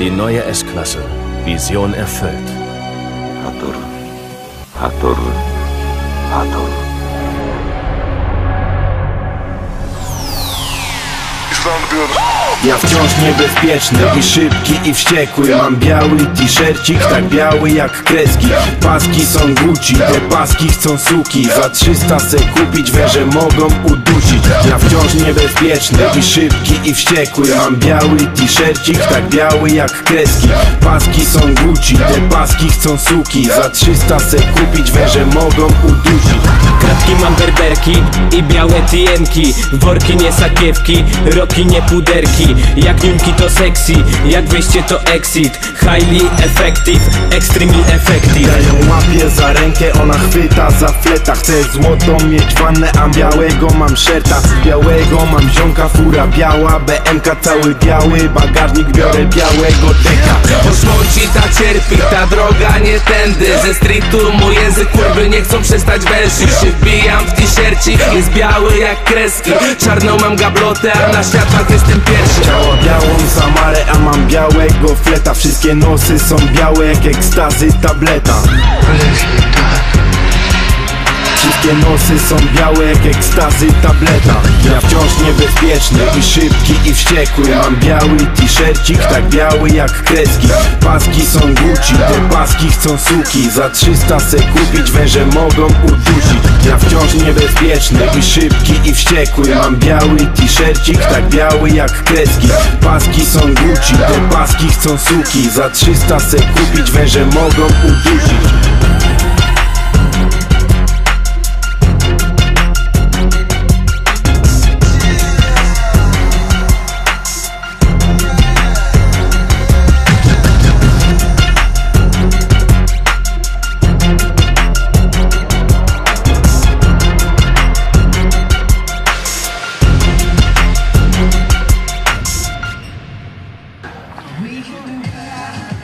Die neue S-Klasse. Vision erfüllt. Hator. Hator. Hator. Ja wciąż niebezpieczny i szybki i wściekły. Mam biały t-shircik, tak biały jak kreski. Paski są Gucci, te paski chcą suki. Za 300 se kupić węże mogą udusić. Ja wciąż niebezpieczny i szybki i wściekły. Mam biały t-shircik, tak biały jak kreski. Paski są Gucci, te paski chcą suki. Za 300 se kupić węże mogą udusić Mam berberki i białe tienki. Worki nie sakiewki, roki nie puderki. Jak niunki to sexy, jak wyjście to exit. Highly effective, extremely effective. Ja ją łapię za rękę, ona chwyta za fleta. Chcę złotą mieć wannę, a białego mam szerta. Białego mam ziomka, fura biała BMK cały biały, bagażnik biorę białego deka Ta cierpi, ta droga nie tędy. Ze streetu mój język kurwy nie chcą przestać węszyć. Się wbijam w t-shirci, jest biały jak kreski. Czarną mam gablotę, a na światłach jestem pierwszy. Ciało białą zamarę, a mam białego fleta. Wszystkie nosy są białe jak ekstazy tableta. Wszystkie nosy są białe jak ekstazy tableta. Ja wciąż niebezpieczny i szybki i wściekły. Mam biały t-shircik, tak biały jak kreski. Paski są Gucci, te paski chcą suki. Za 300 se kupić węże mogą udusić. Ja wciąż niebezpieczny i szybki i wściekły. Mam biały t-shircik, tak biały jak kreski. Paski są Gucci, te paski chcą suki. Za 300 se kupić węże mogą udusić We can do better.